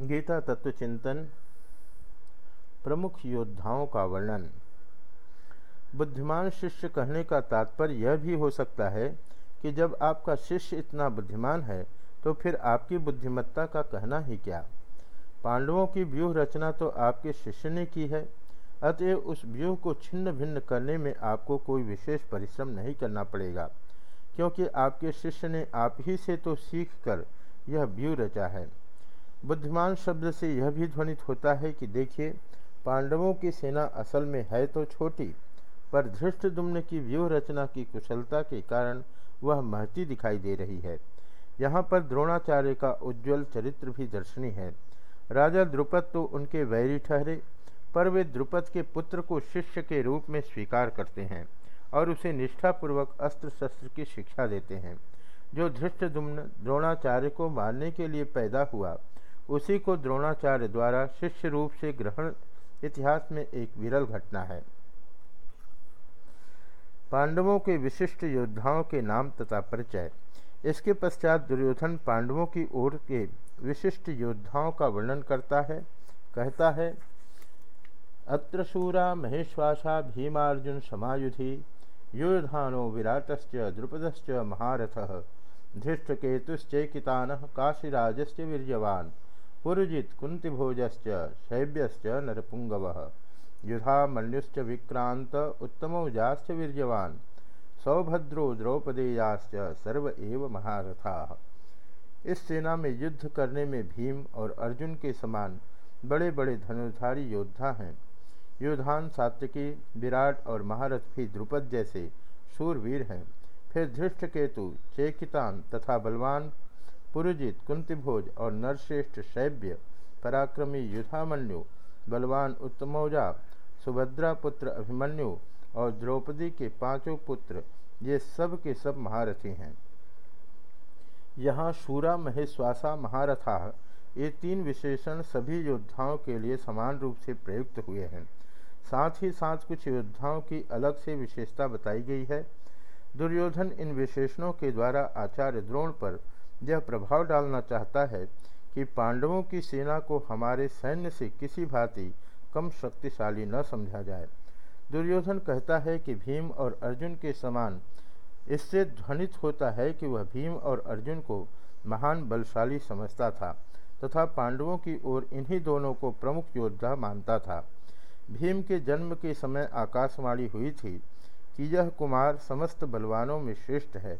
गीता तत्व चिंतन, प्रमुख योद्धाओं का वर्णन। बुद्धिमान शिष्य कहने का तात्पर्य यह भी हो सकता है कि जब आपका शिष्य इतना बुद्धिमान है तो फिर आपकी बुद्धिमत्ता का कहना ही क्या? पांडवों की व्यूह रचना तो आपके शिष्य ने की है, अतएव उस व्यूह को छिन्न भिन्न करने में आपको कोई विशेष परिश्रम नहीं करना पड़ेगा, क्योंकि आपके शिष्य ने आप ही से तो सीख कर यह व्यूह रचा है। बुद्धिमान शब्द से यह भी ध्वनित होता है कि देखिए, पांडवों की सेना असल में है तो छोटी, पर धृष्ट दुम्न की व्यूह रचना की कुशलता के कारण वह महती दिखाई दे रही है। यहाँ पर द्रोणाचार्य का उज्ज्वल चरित्र भी दर्शनीय है। राजा द्रुपद तो उनके वैरी ठहरे, पर वे द्रुपद के पुत्र को शिष्य के रूप में स्वीकार करते हैं और उसे निष्ठापूर्वक अस्त्र शस्त्र की शिक्षा देते हैं। जो धृष्ट दुम्न द्रोणाचार्य को मारने के लिए पैदा हुआ उसी को द्रोणाचार्य द्वारा शिष्य रूप से ग्रहण इतिहास में एक विरल घटना है। पांडवों के विशिष्ट योद्धाओं के नाम तथा परिचय। इसके पश्चात दुर्योधन पांडवों की ओर के विशिष्ट योद्धाओं का वर्णन करता है, कहता है अत्र शूरा महेश्वासा भीमार्जुन समायुधि, योधानो विराटश्च द्रुपदश्च महारथ, धृष्टकेतुश्चैकितान काशीराजश्च वीर्यवान्। पुरुजित कुंतीभोजश्च शैव्यश्च नरपुंगव युधा मल्युश्च विक्रांत उत्तमौजाश्च वीर्यवान्। सौभद्रो द्रौपदेयाश्च सर्व एव महारथा। इस सेना में युद्ध करने में भीम और अर्जुन के समान बड़े बड़े धनुर्धारी योद्धा हैं। योधान सात्विकी विराट और महारथ द्रुपद जैसे शूरवीर हैं। फिर धृष्ट केतु चेकितान तथा बलवान पुरुजित, कुंतीभोज और नरश्रेष्ठ शैव्य, पराक्रमी युधामन्यु, बलवान उत्तमौजा सुभद्रा पुत्र अभिमन्यु और द्रौपदी के पाँचों पुत्र, ये सब के सब महारथी हैं। यहाँ शूरा महेश्वासा महारथा, ये तीन विशेषण सभी योद्धाओं के लिए समान रूप से प्रयुक्त हुए हैं। साथ ही साथ कुछ योद्धाओं की अलग से विशेषता बताई गई है। दुर्योधन इन विशेषणों के द्वारा आचार्य द्रोण पर यह प्रभाव डालना चाहता है कि पांडवों की सेना को हमारे सैन्य से किसी भांति कम शक्तिशाली न समझा जाए। दुर्योधन कहता है कि भीम और अर्जुन के समान, इससे ध्वनित होता है कि वह भीम और अर्जुन को महान बलशाली समझता था तथा पांडवों की ओर इन्हीं दोनों को प्रमुख योद्धा मानता था। भीम के जन्म के समय आकाशवाणी हुई थी कि यह कुमार समस्त बलवानों में श्रेष्ठ है।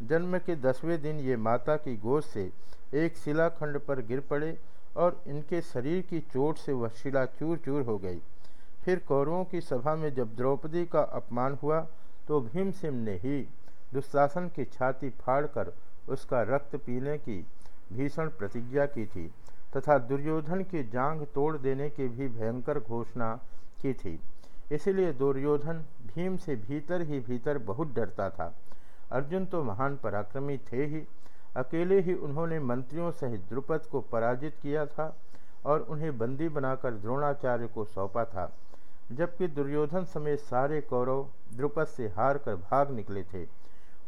जन्म के दसवें दिन ये माता की गोद से एक शिलाखंड पर गिर पड़े और इनके शरीर की चोट से वह शिला चूर चूर हो गई। फिर कौरवों की सभा में जब द्रौपदी का अपमान हुआ तो भीमसिंह ने ही दुशासन की छाती फाड़कर उसका रक्त पीने की भीषण प्रतिज्ञा की थी तथा दुर्योधन की जांग तोड़ देने की भी भयंकर घोषणा की थी। इसलिए दुर्योधन भीम से भीतर ही भीतर बहुत डरता था। अर्जुन तो महान पराक्रमी थे ही। अकेले ही उन्होंने मंत्रियों सहित द्रुपद को पराजित किया था और उन्हें बंदी बनाकर द्रोणाचार्य को सौंपा था। जबकि दुर्योधन समेत सारे कौरव द्रुपद से हार कर भाग निकले थे।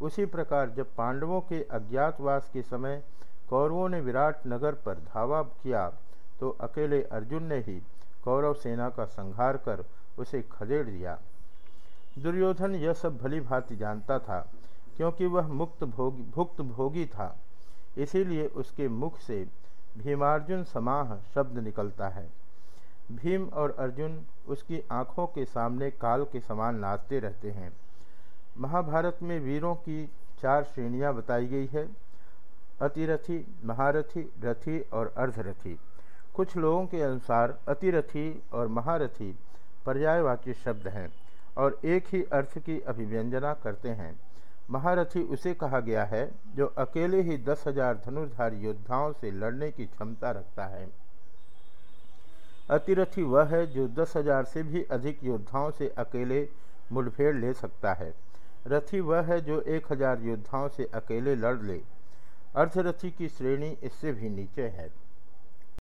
उसी प्रकार जब पांडवों के अज्ञातवास के समय कौरवों ने विराट नगर पर धावा किया तो अकेले अर्जुन ने ही कौरव सेना का संहार कर उसे खदेड़ दिया। दुर्योधन यह सब भली भांति जानता था। क्योंकि वह मुक्त भोगी, भुक्त भोगी था। इसीलिए उसके मुख से भीमार्जुन समाह शब्द निकलता है। भीम और अर्जुन उसकी आँखों के सामने काल के समान नाचते रहते हैं। महाभारत में वीरों की चार श्रेणियाँ बताई गई है। अतिरथी, महारथी, रथी और अर्धरथी। कुछ लोगों के अनुसार अतिरथी और महारथी पर्यायवाची शब्द हैं और एक ही अर्थ की अभिव्यंजना करते हैं। महारथी उसे कहा गया है, जो अकेले ही दस हज़ार धनुर्धारी योद्धाओं से लड़ने की क्षमता रखता है। अतिरथी वह है, जो दस हज़ार से भी अधिक योद्धाओं से अकेले मुठभेड़ ले सकता है। रथी वह है, जो एक हज़ार योद्धाओं से अकेले लड़ ले। अर्धरथी की श्रेणी इससे भी नीचे है।